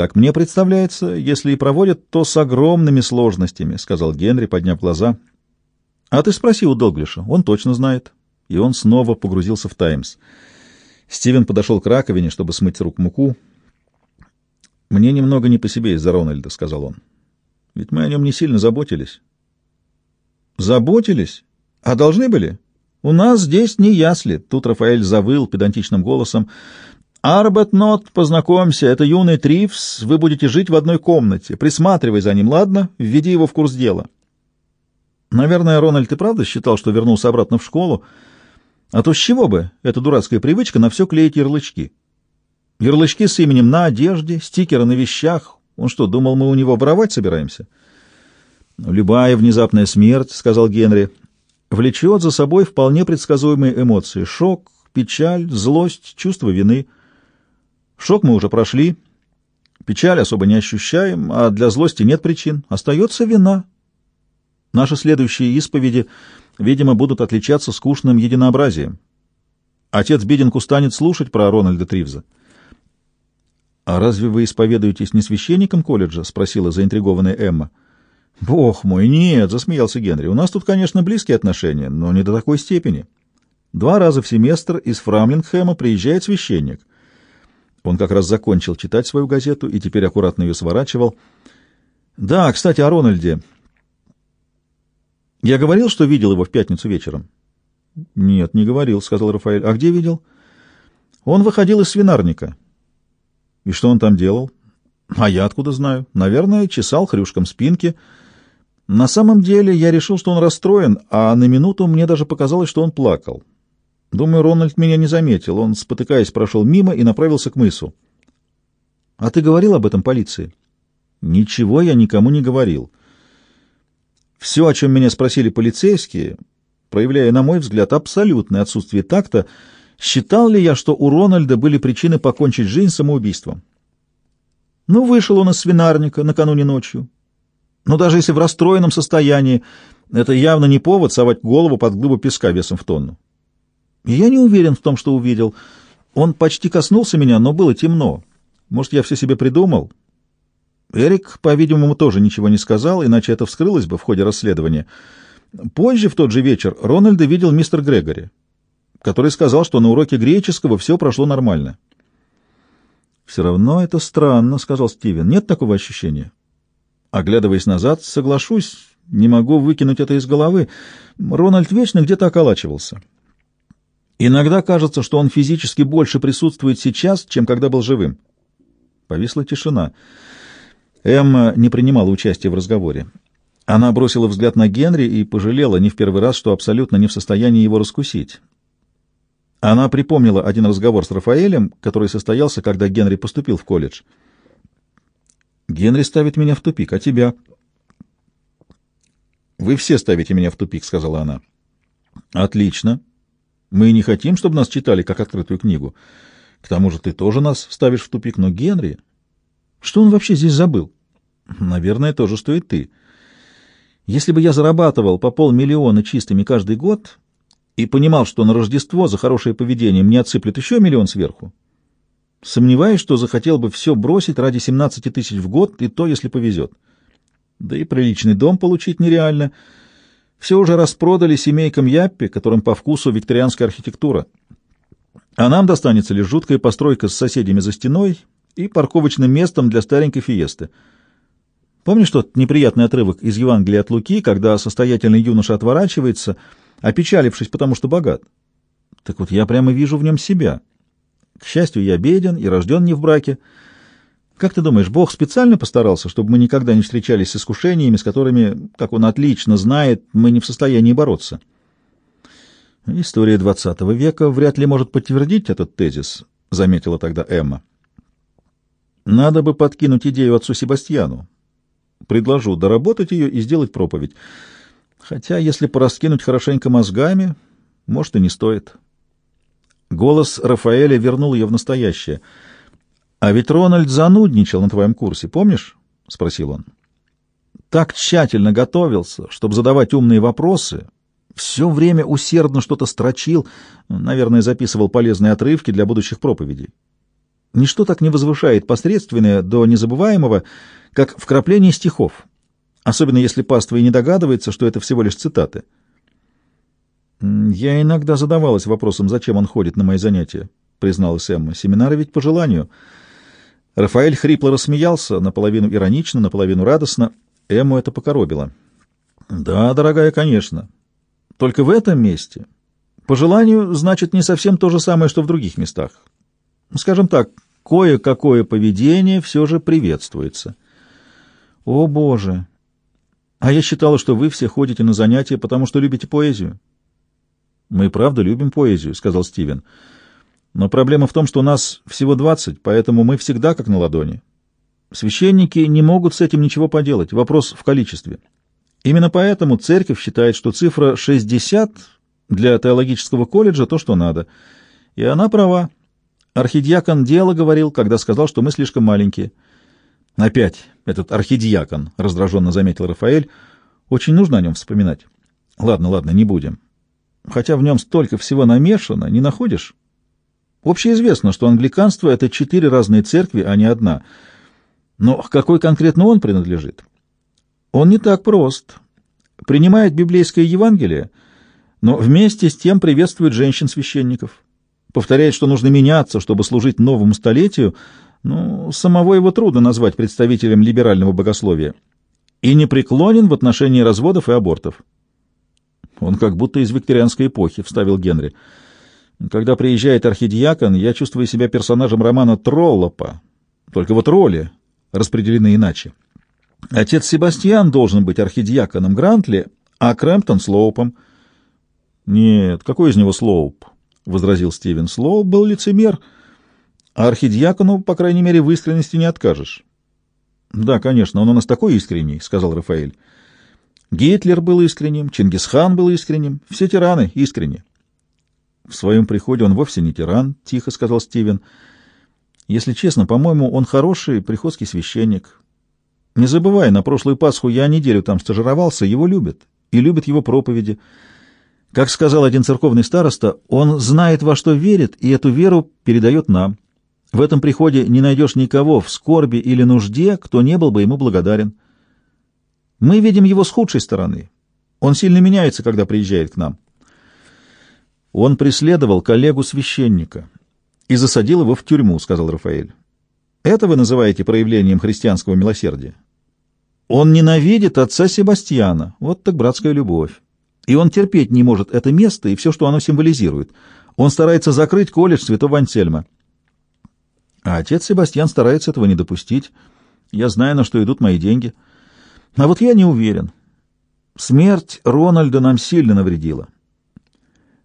Как мне представляется, если и проводят, то с огромными сложностями, — сказал Генри, подняв глаза. — А ты спроси у Долглиша, он точно знает. И он снова погрузился в «Таймс». Стивен подошел к раковине, чтобы смыть с рук муку. «Мне немного не по себе из-за Рональда», — сказал он. «Ведь мы о нем не сильно заботились». «Заботились? А должны были? У нас здесь не ясли». Тут Рафаэль завыл педантичным голосом. «Арбетнот, познакомься, это юный Трифс, вы будете жить в одной комнате. Присматривай за ним, ладно? Введи его в курс дела». Наверное, Рональд и правда считал, что вернулся обратно в школу, а то с чего бы эта дурацкая привычка на все клеить ярлычки? Ярлычки с именем на одежде, стикеры на вещах. Он что, думал, мы у него воровать собираемся? «Любая внезапная смерть, — сказал Генри, — влечет за собой вполне предсказуемые эмоции — шок, печаль, злость, чувство вины — Шок мы уже прошли, печаль особо не ощущаем, а для злости нет причин. Остается вина. Наши следующие исповеди, видимо, будут отличаться скучным единообразием. Отец Бидинг станет слушать про Рональда Тривза. — А разве вы исповедуетесь не священником колледжа? — спросила заинтригованная Эмма. — Бог мой, нет, — засмеялся Генри. — У нас тут, конечно, близкие отношения, но не до такой степени. Два раза в семестр из Фрамлингхэма приезжает священник. Он как раз закончил читать свою газету и теперь аккуратно ее сворачивал. «Да, кстати, о Рональде. Я говорил, что видел его в пятницу вечером?» «Нет, не говорил», — сказал Рафаэль. «А где видел?» «Он выходил из свинарника». «И что он там делал?» «А я откуда знаю? Наверное, чесал хрюшком спинки». На самом деле я решил, что он расстроен, а на минуту мне даже показалось, что он плакал. Думаю, Рональд меня не заметил. Он, спотыкаясь, прошел мимо и направился к мысу. — А ты говорил об этом полиции? — Ничего я никому не говорил. Все, о чем меня спросили полицейские, проявляя, на мой взгляд, абсолютное отсутствие такта, считал ли я, что у Рональда были причины покончить жизнь самоубийством. Ну, вышел он из свинарника накануне ночью. Но даже если в расстроенном состоянии, это явно не повод совать голову под глыбу песка весом в тонну. И я не уверен в том, что увидел. Он почти коснулся меня, но было темно. Может, я все себе придумал? Эрик, по-видимому, тоже ничего не сказал, иначе это вскрылось бы в ходе расследования. Позже, в тот же вечер, Рональда видел мистер Грегори, который сказал, что на уроке греческого все прошло нормально. «Все равно это странно», — сказал Стивен. «Нет такого ощущения?» Оглядываясь назад, соглашусь, не могу выкинуть это из головы. Рональд вечно где-то околачивался. Иногда кажется, что он физически больше присутствует сейчас, чем когда был живым. Повисла тишина. Эмма не принимала участия в разговоре. Она бросила взгляд на Генри и пожалела не в первый раз, что абсолютно не в состоянии его раскусить. Она припомнила один разговор с Рафаэлем, который состоялся, когда Генри поступил в колледж. «Генри ставит меня в тупик, а тебя?» «Вы все ставите меня в тупик», — сказала она. «Отлично. Мы не хотим, чтобы нас читали как открытую книгу. К тому же ты тоже нас ставишь в тупик. Но Генри... Что он вообще здесь забыл? Наверное, то же, что и ты. Если бы я зарабатывал по полмиллиона чистыми каждый год и понимал, что на Рождество за хорошее поведение мне отсыплют еще миллион сверху, сомневаюсь, что захотел бы все бросить ради 17 тысяч в год, и то, если повезет. Да и приличный дом получить нереально — все уже распродали семейкам Яппи, которым по вкусу викторианская архитектура. А нам достанется лишь жуткая постройка с соседями за стеной и парковочным местом для старенькой фиесты. Помнишь тот неприятный отрывок из Евангелия от Луки, когда состоятельный юноша отворачивается, опечалившись, потому что богат? Так вот, я прямо вижу в нем себя. К счастью, я беден и рожден не в браке, как ты думаешь, Бог специально постарался, чтобы мы никогда не встречались с искушениями, с которыми, как он отлично знает, мы не в состоянии бороться? История XX века вряд ли может подтвердить этот тезис, заметила тогда Эмма. Надо бы подкинуть идею отцу Себастьяну. Предложу доработать ее и сделать проповедь. Хотя, если пораскинуть хорошенько мозгами, может, и не стоит. Голос Рафаэля вернул ее в настоящее — «А ведь Рональд занудничал на твоем курсе, помнишь?» — спросил он. «Так тщательно готовился, чтобы задавать умные вопросы. Все время усердно что-то строчил, наверное, записывал полезные отрывки для будущих проповедей. Ничто так не возвышает посредственное до незабываемого, как вкрапление стихов, особенно если паства и не догадывается, что это всего лишь цитаты. «Я иногда задавалась вопросом, зачем он ходит на мои занятия», — призналась Эмма. «Семинары ведь по желанию». Рафаэль хрипло рассмеялся, наполовину иронично, наполовину радостно. Эмму это покоробило. «Да, дорогая, конечно. Только в этом месте по желанию значит не совсем то же самое, что в других местах. Скажем так, кое-какое поведение все же приветствуется». «О, Боже! А я считала, что вы все ходите на занятия, потому что любите поэзию». «Мы правда любим поэзию», — сказал Стивен. «Но проблема в том, что у нас всего двадцать, поэтому мы всегда как на ладони. Священники не могут с этим ничего поделать. Вопрос в количестве. Именно поэтому церковь считает, что цифра 60 для теологического колледжа то, что надо. И она права. Архидиакон дело говорил, когда сказал, что мы слишком маленькие». «Опять этот архидиакон», — раздраженно заметил Рафаэль. «Очень нужно о нем вспоминать». «Ладно, ладно, не будем хотя в нем столько всего намешано, не находишь? Общеизвестно, что англиканство — это четыре разные церкви, а не одна. Но к какой конкретно он принадлежит? Он не так прост. Принимает библейское Евангелие, но вместе с тем приветствует женщин-священников. Повторяет, что нужно меняться, чтобы служить новому столетию, ну, самого его трудно назвать представителем либерального богословия, и непреклонен в отношении разводов и абортов. Он как будто из викторианской эпохи, — вставил Генри. Когда приезжает архидиакон, я чувствую себя персонажем романа Троллопа. Только вот роли распределены иначе. Отец Себастьян должен быть архидиаконом Грантли, а Крэмптон — Слоупом. — Нет, какой из него Слоуп? — возразил Стивен. — Слоуп был лицемер, а архидиакону, по крайней мере, в искренности не откажешь. — Да, конечно, он у нас такой искренний, — сказал Рафаэль. Гитлер был искренним, Чингисхан был искренним, все тираны искренни. В своем приходе он вовсе не тиран, — тихо сказал Стивен. Если честно, по-моему, он хороший приходский священник. Не забывай, на прошлую Пасху я неделю там стажировался, его любят, и любят его проповеди. Как сказал один церковный староста, он знает, во что верит, и эту веру передает нам. В этом приходе не найдешь никого в скорби или нужде, кто не был бы ему благодарен. Мы видим его с худшей стороны. Он сильно меняется, когда приезжает к нам. Он преследовал коллегу-священника и засадил его в тюрьму, — сказал Рафаэль. Это вы называете проявлением христианского милосердия? Он ненавидит отца Себастьяна. Вот так братская любовь. И он терпеть не может это место и все, что оно символизирует. Он старается закрыть колледж святого Ансельма. А отец Себастьян старается этого не допустить. Я знаю, на что идут мои деньги — а вот я не уверен. Смерть Рональда нам сильно навредила.